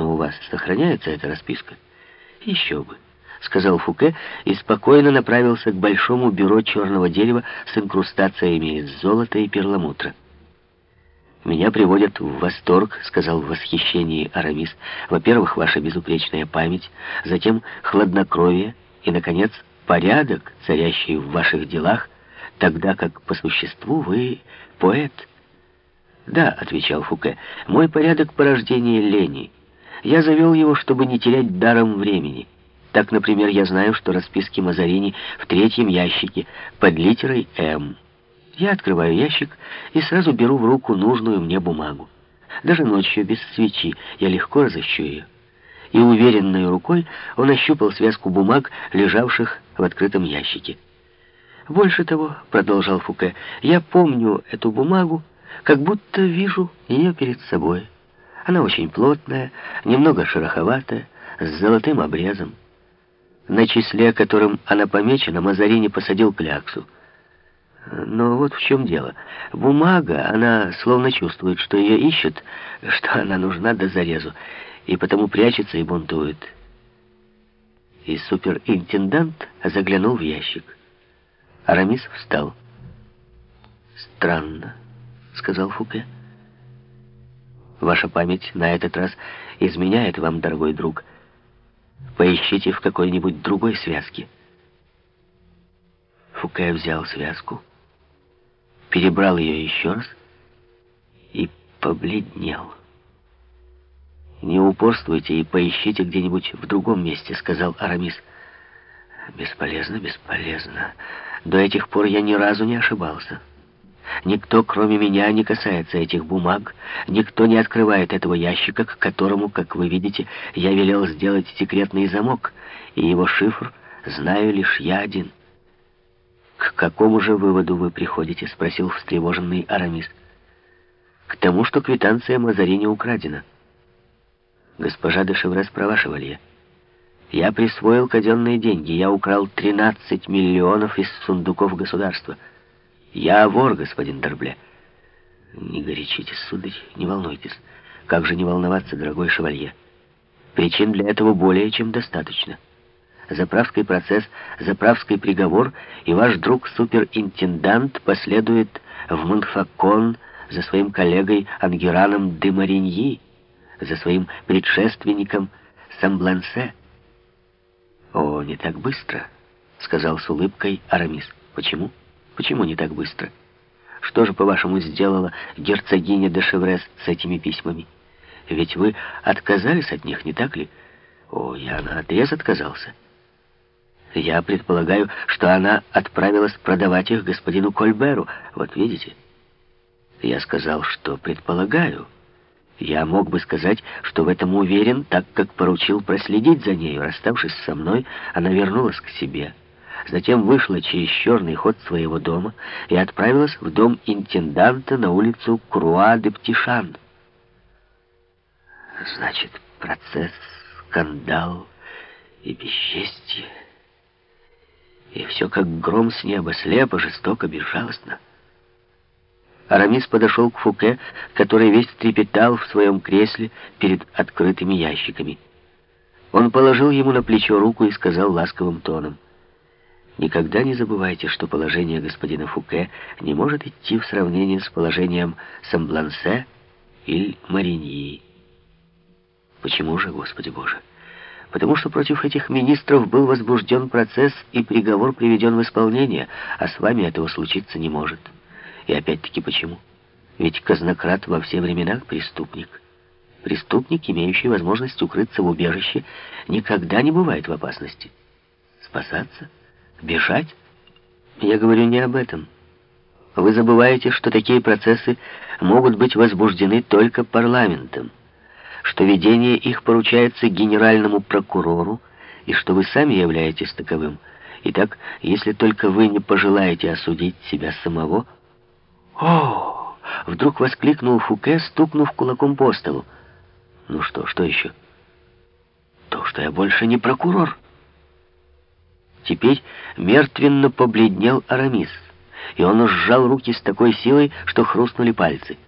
Но у вас сохраняется эта расписка? Еще бы, сказал Фуке и спокойно направился к большому бюро черного дерева с инкрустациями из золота и перламутра. «Меня приводят в восторг», — сказал в восхищении Арамис. «Во-первых, ваша безупречная память, затем хладнокровие и, наконец, порядок, царящий в ваших делах, тогда как по существу вы поэт». «Да», — отвечал Фуке, — «мой порядок порождения лени. Я завел его, чтобы не терять даром времени. Так, например, я знаю, что расписки Мазарини в третьем ящике под литерой «М». Я открываю ящик и сразу беру в руку нужную мне бумагу. Даже ночью, без свечи, я легко разыщу ее. И уверенной рукой он ощупал связку бумаг, лежавших в открытом ящике. «Больше того», — продолжал Фуке, — «я помню эту бумагу, как будто вижу ее перед собой. Она очень плотная, немного шероховатая, с золотым обрезом. На числе, которым она помечена, Мазарини посадил кляксу. Но вот в чем дело. Бумага, она словно чувствует, что ее ищут, что она нужна до зарезу, и потому прячется и бунтует. И суперинтендант заглянул в ящик. Арамис встал. «Странно», — сказал Фуке. «Ваша память на этот раз изменяет вам, дорогой друг. Поищите в какой-нибудь другой связке». Фуке взял связку перебрал ее еще раз и побледнел. «Не упорствуйте и поищите где-нибудь в другом месте», — сказал Арамис. «Бесполезно, бесполезно. До этих пор я ни разу не ошибался. Никто, кроме меня, не касается этих бумаг, никто не открывает этого ящика, к которому, как вы видите, я велел сделать секретный замок, и его шифр знаю лишь я один». «К какому же выводу вы приходите?» — спросил встревоженный Арамис. «К тому, что квитанция Мазарини украдена». «Госпожа де Шеврес права, шевалье. Я присвоил казенные деньги. Я украл 13 миллионов из сундуков государства. Я вор, господин Дорбле». «Не горячитесь, сударь, не волнуйтесь. Как же не волноваться, дорогой шевалье? Причин для этого более чем достаточно» заправский процесс, заправский приговор, и ваш друг-суперинтендант последует в Монфакон за своим коллегой Ангераном де Мариньи, за своим предшественником Самблансе. «О, не так быстро», — сказал с улыбкой Арамис. «Почему? Почему не так быстро? Что же, по-вашему, сделала герцогиня де Шеврес с этими письмами? Ведь вы отказались от них, не так ли?» «О, я наотрез отказался». Я предполагаю, что она отправилась продавать их господину Кольберу. Вот видите? Я сказал, что предполагаю. Я мог бы сказать, что в этом уверен, так как поручил проследить за нею. Расставшись со мной, она вернулась к себе. Затем вышла через черный ход своего дома и отправилась в дом интенданта на улицу Круа-де-Птишан. Значит, процесс, скандал и бесчестье... И все как гром с неба, слепо, жестоко, безжалостно. Арамис подошел к Фуке, который весь трепетал в своем кресле перед открытыми ящиками. Он положил ему на плечо руку и сказал ласковым тоном, «Никогда не забывайте, что положение господина Фуке не может идти в сравнение с положением Самблансе или Мариньи». «Почему же, Господи Боже?» потому что против этих министров был возбужден процесс и приговор приведен в исполнение, а с вами этого случиться не может. И опять-таки почему? Ведь казнократ во все времена преступник. Преступник, имеющий возможность укрыться в убежище, никогда не бывает в опасности. Спасаться? Бежать? Я говорю не об этом. Вы забываете, что такие процессы могут быть возбуждены только парламентом что ведение их поручается генеральному прокурору, и что вы сами являетесь таковым. Итак, если только вы не пожелаете осудить себя самого... О! Вдруг воскликнул Фуке, стукнув кулаком по столу. Ну что, что еще? То, что я больше не прокурор. Теперь мертвенно побледнел Арамис, и он сжал руки с такой силой, что хрустнули пальцы.